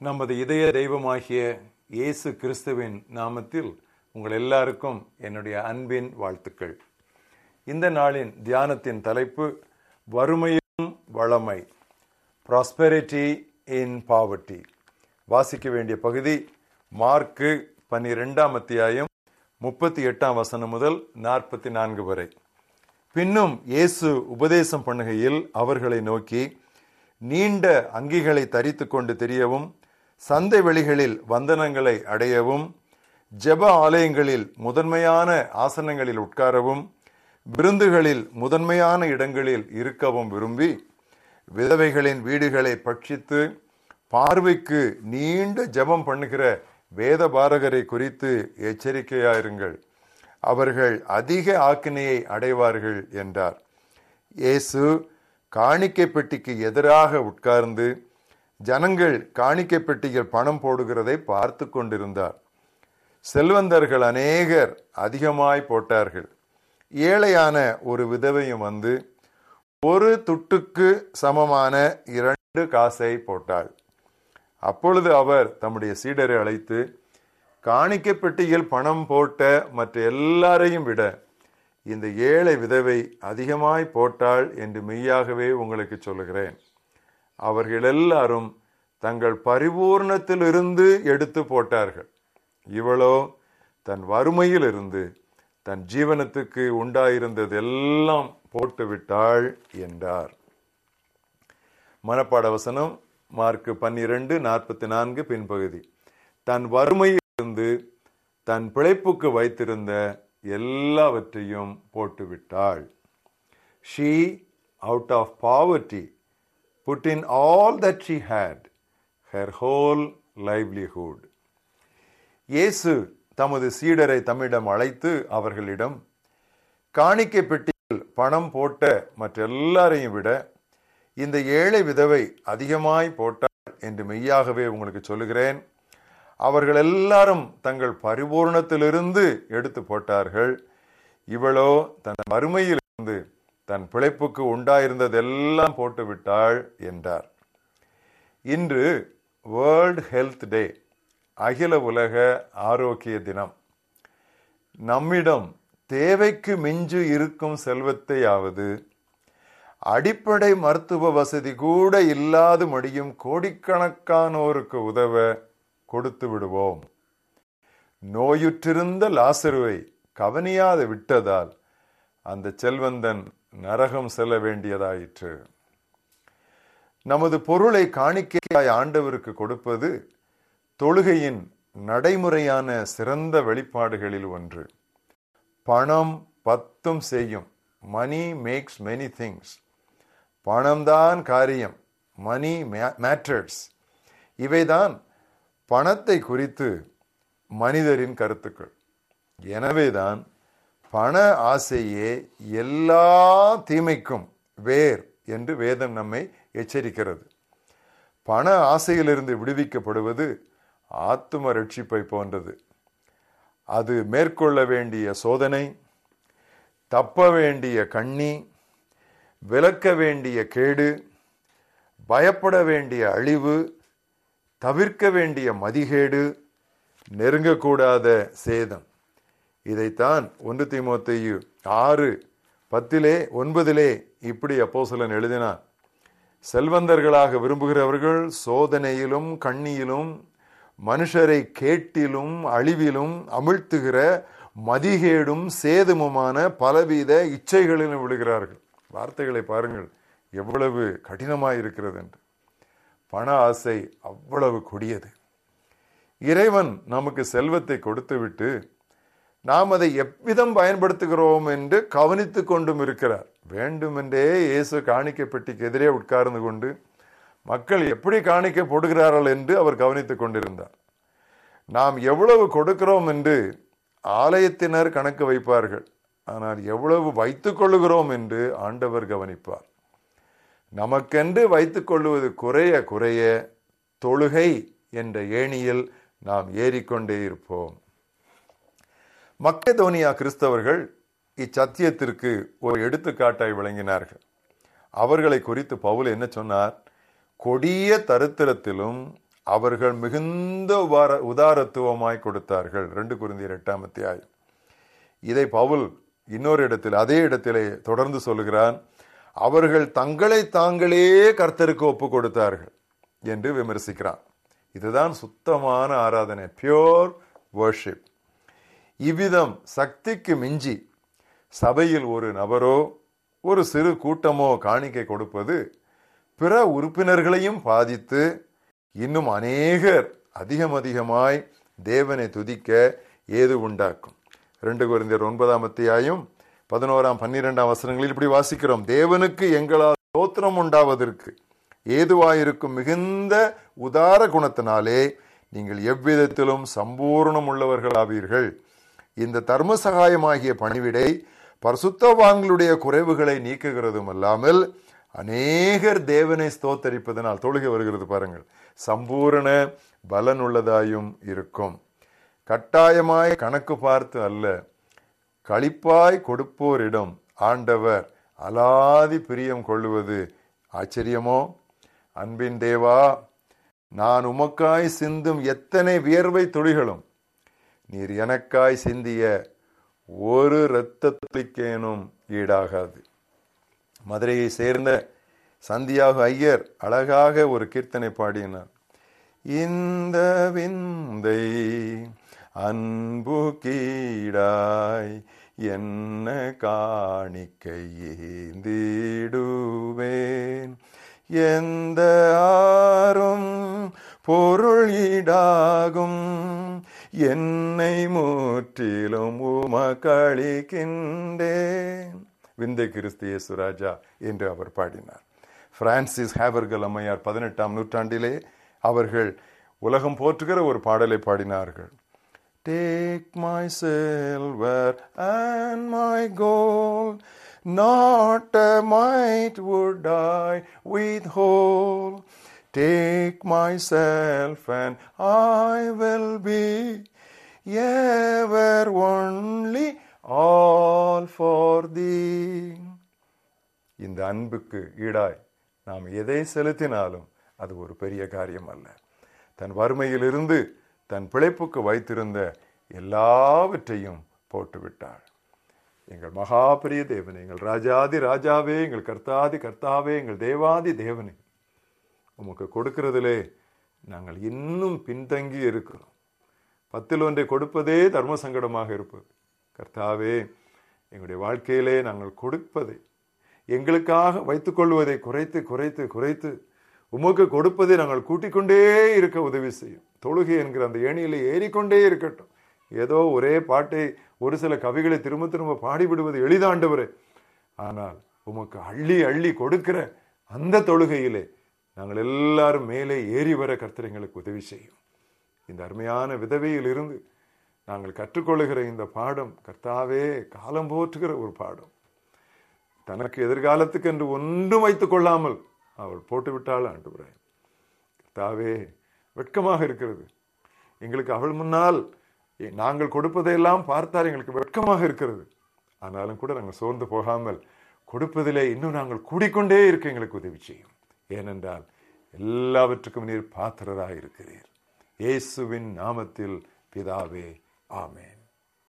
நமது இதய தெய்வமாகிய இயேசு கிறிஸ்துவின் நாமத்தில் உங்கள் எல்லாருக்கும் என்னுடைய அன்பின் வாழ்த்துக்கள். இந்த நாளின் தியானத்தின் தலைப்பு வறுமையும் வளமை ப்ராஸ்பெரிட்டி இன் பாவர்ட்டி வாசிக்க வேண்டிய பகுதி மார்க்கு பன்னிரெண்டாம் அத்தியாயம் முப்பத்தி எட்டாம் வசனம் முதல் நாற்பத்தி நான்கு வரை. பின்னும் இயேசு உபதேசம் பண்ணுகையில் அவர்களை நோக்கி நீண்ட அங்கிகளை தரித்து கொண்டு தெரியவும் சந்தை வெளிகளில் வந்தனங்களை அடையவும் ஜெப ஆலயங்களில் முதன்மையான ஆசனங்களில் உட்காரவும் விருந்துகளில் முதன்மையான இடங்களில் இருக்கவும் விரும்பி விதவைகளின் வீடுகளை பட்சித்து பார்வைக்கு நீண்ட ஜெபம் பண்ணுகிற வேத பாரகரை குறித்து எச்சரிக்கையாயிருங்கள். அவர்கள் அதிக ஆக்கினையை அடைவார்கள் என்றார். இயேசு காணிக்கை பெட்டிக்கு எதிராக உட்கார்ந்து ஜனங்கள் காணிக்கை பெட்டியில் பணம் போடுகிறதை பார்த்து கொண்டிருந்தார். செல்வந்தர்கள் அநேகர் அதிகமாய் போட்டார்கள். ஏழையான ஒரு விதவையும் வந்து ஒரு துட்டுக்கு சமமான இரண்டு காசை போட்டாள். அப்பொழுது அவர் தம்முடைய சீடரை அழைத்து காணிக்கை பெட்டியில் பணம் போட்ட மற்ற எல்லாரையும் விட இந்த ஏழை விதவை அதிகமாய் போட்டாள் என்று மெய்யாகவே உங்களுக்கு சொல்லுகிறேன். அவர்கள் எல்லாரும் தங்கள் பரிபூர்ணத்திலிருந்து எடுத்து போட்டார்கள். இவளோ தன் வறுமையில் இருந்து தன் ஜீவனத்துக்கு உண்டாயிருந்ததெல்லாம் போட்டு விட்டாள் என்றார். மனப்பாட வசனம் மார்க் பன்னிரண்டு நாற்பத்தி நான்கு பின்பகுதி. தன் வறுமையிலிருந்து தன் பிழைப்புக்கு வைத்திருந்த எல்லாவற்றையும் போட்டுவிட்டாள். She out of poverty put in all that she had her whole livelihood இயேசு தமது சீடரை தம்மிடம் அழைத்து அவர்களிடம் காணிக்கை பெட்டியில் பணம் போட்ட மற்ற எல்லாரையும் விட இந்த ஏழை விதவை அதிகமாய் போட்டாள் என்று மெய்யாகவே உங்களுக்கு சொல்லுகிறேன். அவர்கள் எல்லாரும் தங்கள் பரிபூர்ணத்திலிருந்து எடுத்து போட்டார்கள். இவளோ தன் வறுமையிலிருந்து தன் பிழைப்புக்கு உண்டாயிருந்ததெல்லாம் போட்டுவிட்டாள் என்றார். இன்று வேர்ல்ட் ஹெல்த் டே அகில உலக ஆரோக்கிய தினம். நம்மிடம் தேவைக்கு மிஞ்சு இருக்கும் செல்வத்தையாவது அடிப்படை மருத்துவ வசதி கூட இல்லாது மடியும் கோடிக்கணக்கானோருக்கு உதவ கொடுத்து விடுவோம். நோயுற்றிருந்த லாசருவை கவனியாது விட்டதால் அந்த செல்வந்தன் நரகம் செல்ல வேண்டியதாயிற்று. நமது பொருளை காணிக்கையாய் ஆண்டவருக்கு கொடுப்பது தொழுகையின் நடைமுறையான சிறந்த வெளிப்பாடுகளில் ஒன்று. பணம் பத்தும் செய்யும். மணி மேக்ஸ் மெனி திங்ஸ் பணம்தான் காரியம். மணி மேட்டர்ஸ் இவைதான் பணத்தை குறித்து மனிதரின் கருத்துக்கள். எனவேதான் பண ஆசையே எல்லா தீமைக்கும் வேர் என்று வேதம் நம்மை எச்சரிக்கிறது. பண ஆசையிலிருந்து விடுவிக்கப்படுவது ஆத்தும ரட்சிப்பை போன்றது. அது மேற்கொள்ள வேண்டிய சோதனை தப்ப வேண்டிய கண்ணி விலக்க வேண்டிய கேடு பயப்பட வேண்டிய அழிவு தவிர்க்க வேண்டிய மதிகேடு நெருங்கக்கூடாத சேதம். இதைத்தான் ஒன்று திமுத்தையு ஆறு பத்திலே ஒன்பதிலே இப்படி அப்போசலன் எழுதினார். செல்வந்தர்களாக விரும்புகிறவர்கள் சோதனையிலும் கண்ணியிலும் மனுஷரை கேட்டிலும் அழிவிலும் அமிழ்த்துகிற மதிகேடும் சேதமுமான பலவித இச்சைகளிலும் விழுகிறார்கள். வார்த்தைகளை பாருங்கள். எவ்வளவு கடினமாக இருக்கிறது என்று. பண ஆசை அவ்வளவு கொடியது. இறைவன் நமக்கு செல்வத்தை கொடுத்துவிட்டு நாம் அதை எவ்விதம் பயன்படுத்துகிறோம் என்று கவனித்து கொண்டும் இருக்கிறார். வேண்டுமென்றே இயேசு காணிக்கை பெட்டிக்கு எதிரே உட்கார்ந்து கொண்டு மக்கள் எப்படி காணிக்கை போடுகிறார்கள்? என்று அவர் கவனித்துக் கொண்டிருந்தார். நாம் எவ்வளவு கொடுக்கிறோம் என்று ஆலயத்தினர் கணக்கு வைப்பார்கள். ஆனால் எவ்வளவு வைத்துக் கொள்ளுகிறோம் என்று ஆண்டவர் கவனிப்பார். நமக்கென்று வைத்துக் கொள்ளுவது குறைய குறைய தொழுகை என்ற ஏணியில் நாம் ஏறிக்கொண்டே இருப்போம். மக்கதோனியா கிறிஸ்தவர்கள் இச்சத்தியத்திற்கு ஒரு எடுத்துக்காட்டாய் விளங்கினார்கள் அவர்களை குறித்து பவுல் என்ன சொன்னார்? கொடிய தருத்திரத்திலும் அவர்கள் மிகுந்த உபார உதாரத்துவமாய் கொடுத்தார்கள். ரெண்டு குருந்தியர் எட்டாம் அத்தியாயம். இதை பவுல் இன்னொரு இடத்தில் அதே இடத்திலே தொடர்ந்து சொல்லுகிறான். அவர்கள் தங்களை தாங்களே கர்த்தருக்கு ஒப்பு கொடுத்தார்கள் என்று விமர்சிக்கிறான். இதுதான் சுத்தமான ஆராதனை. பியோர் வர்ஷிப் இவ்விதம் சக்திக்கு மிஞ்சி சபையில் ஒரு நபரோ ஒரு சிறு கூட்டமோ காணிக்கை கொடுப்பது பிற உறுப்பினர்களையும் பாதித்து இன்னும் அநேகர் அதிகம் அதிகமாய் தேவனை துதிக்க ஏது உண்டாக்கும்? ரெண்டு குறைந்தர் ஒன்பதாம் அத்தியாயம் பதினோராம் பன்னிரெண்டாம் வசனங்களில் இப்படி வாசிக்கிறோம். தேவனுக்கு எங்களால் தோத்திரம் உண்டாவதற்கு ஏதுவாயிருக்கும் மிகுந்த உதார குணத்தினாலே நீங்கள் எவ்விதத்திலும் சம்பூர்ணம் உள்ளவர்களாவீர்கள் இந்த தர்ம சகாயமாகிய பணிவிடை பரிசுத்தவான்களுடைய குறைவுகளை நீக்குகிறதும் அல்லாமல் அநேகர் தேவனை ஸ்தோத்தரிப்பதனால் தொழுகை வருகிறது பாருங்கள் சம்பூரண பலன் உள்ளதாயும் இருக்கும். கட்டாயமாய் கணக்கு பார்த்து அல்ல களிப்பாய் கொடுப்போரிடம் ஆண்டவர் அலாதி பிரியம் கொள்ளுவது ஆச்சரியமோ? அன்பின் தேவா நான் உமக்காய் சிந்தும் எத்தனை வியர்வை துளிகளும் நீர் எனக்காய் சிந்திய ஒரு இரத்த துளிக்கேனும் ஈடாகாது. மதுரையை சேர்ந்த சந்தியாக ஐயர் அழகாக ஒரு கீர்த்தனை பாடினார். இந்த விந்தை அன்பு கீடாய் என்ன காணிக்கை ஏந்திடுவேன் எந்த ஆறும் பொருள் ஈடாகும். என்னை முற்றிலும் உமக்களிக்கின்றேன். விந்தை கிறிஸ்து இயேசுராஜா என்று அவர் பாடினார். பிரான்சிஸ் ஹேவர்கள் அம்மையார் பதினெட்டாம் நூற்றாண்டிலே அவர்கள் உலகம் போற்றுகிற ஒரு பாடலை பாடினார்கள். Take my silver and my gold not a mite would I withhold. Take myself and I will be ever only all for thee. இந்த அன்புக்கு ஈடாய் நாம் எதை செலுத்தினாலும் அது ஒரு பெரிய காரியம் அல்ல. தன் வறுமையிலிருந்து தன் பிழைப்புக்கு வைத்திருந்த எல்லாவற்றையும் போட்டுவிட்டாள். எங்கள் மகாபிரிய தேவனே எங்கள் ராஜாதி ராஜாவே எங்கள் கர்த்தாதி கர்த்தாவே எங்கள் தேவாதி தேவனே. உமக்கு கொடுக்கிறதிலே நாங்கள் இன்னும் பின்தங்கி இருக்கிறோம். பத்தில் ஒன்றை கொடுப்பதே தர்ம சங்கடமாக இருப்பது. கர்த்தாவே எங்களுடைய வாழ்க்கையிலே நாங்கள் கொடுப்பதை எங்களுக்காக வைத்துக்கொள்வதை குறைத்து குறைத்து குறைத்து உமக்கு கொடுப்பதை நாங்கள் கூட்டிக்கொண்டே இருக்க உதவி செய்யும். தொழுகை என்கிற அந்த ஏணியில் ஏறிக்கொண்டே இருக்கட்டும். ஏதோ ஒரே பாட்டை ஒரு சில கவிகளை திரும்ப திரும்ப பாடிவிடுவது எளிதாண்டவரே ஆனால் உமக்கு அள்ளி அள்ளி கொடுக்கிற அந்த தொழுகையிலே நாங்கள் எல்லாரும் மேலே ஏறி வர கர்த்தர் எங்களுக்கு உதவி செய்யும். இந்த அருமையான விதவையில் இருந்து நாங்கள் கற்றுக்கொள்ளுகிற இந்த பாடம் கர்த்தாவே காலம் போற்றுகிற ஒரு பாடம். தனக்கு எதிர்காலத்துக்கு என்று ஒன்றும் வைத்துக் கொள்ளாமல் அவள் போட்டுவிட்டாள் விட்டாள் கர்த்தாவே வெட்கமாக இருக்கிறது. எங்களுக்கு அவள் முன்னால் நாங்கள் கொடுப்பதையெல்லாம் பார்த்தால் எங்களுக்கு வெட்கமாக இருக்கிறது. ஆனாலும் கூட நாங்கள் சோர்ந்து போகாமல் கொடுப்பதிலே இன்னும் நாங்கள் கூடிக்கொண்டே இருக்க எங்களுக்கு உதவி செய்யும். ஏனென்றால் எல்லாவற்றுக்கும் நீர் பாத்திரராக இருக்கிறீர் இயேசுவின் நாமத்தில் பிதாவே ஆமே